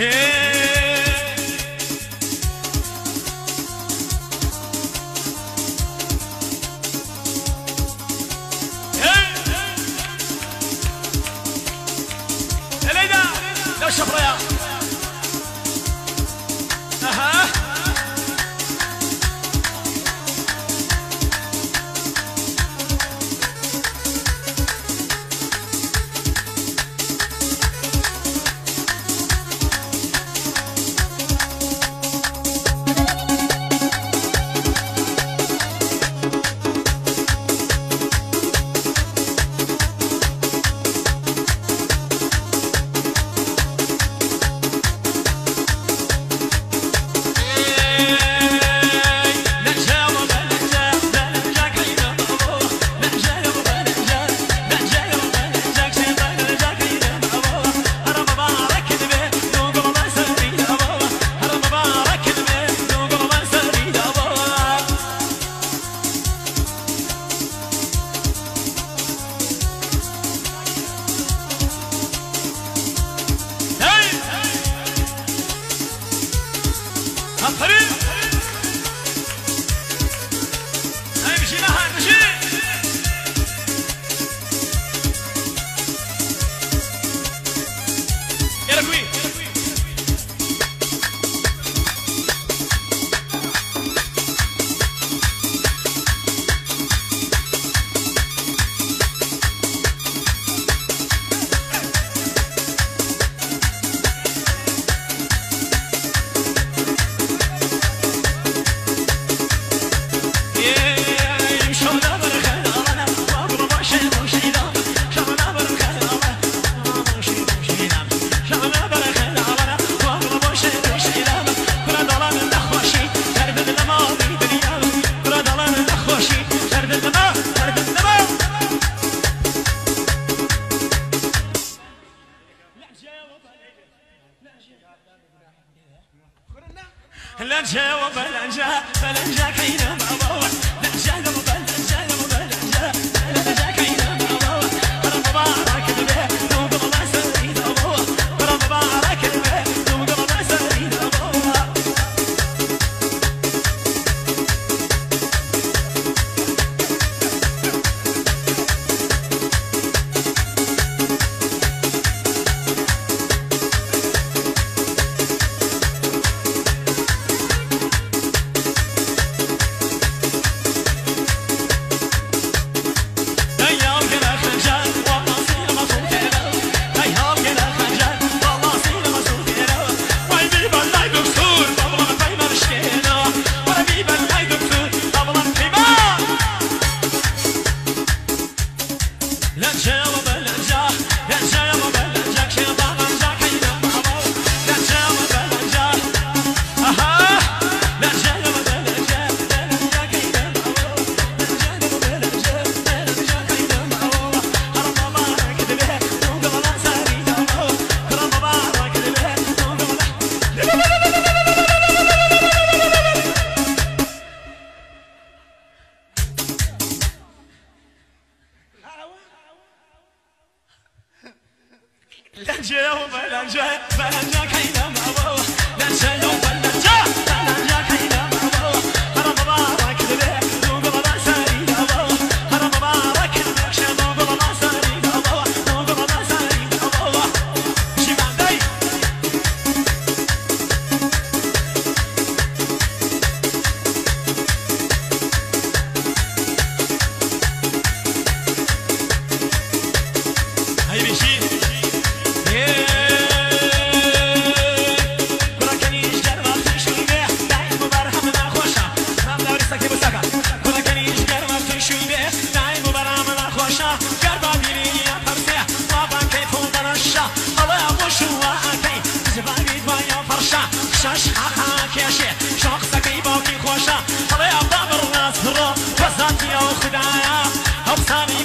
Yeah. ッパ لا نجاوب لا نجا فلا ما ضوع 感觉我买两圈买两圈开 साथियों खुदाया हम सारी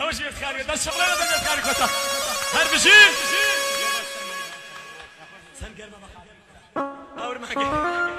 اوش بيت خاري دست شغله هذا بيت خاري كوتا هر بشي سن قربه بخاري اور ما